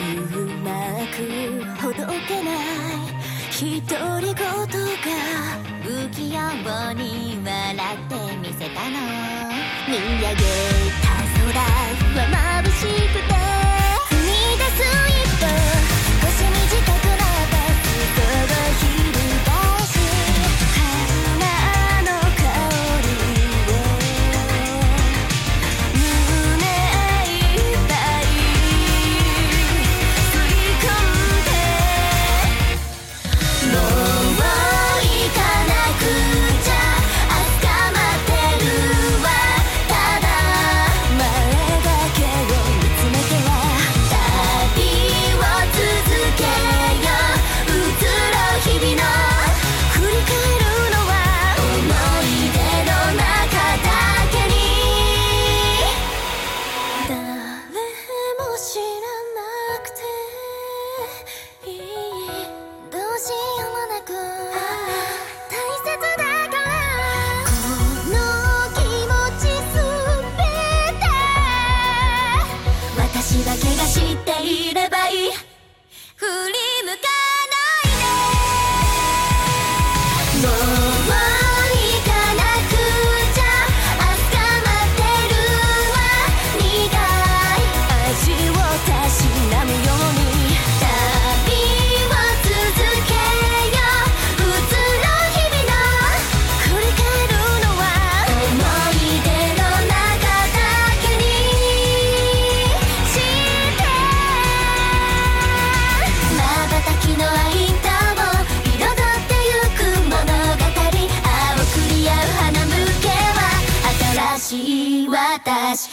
うまくほどけない。独り言が浮世に笑ってみせたの。見上げだけが知っている私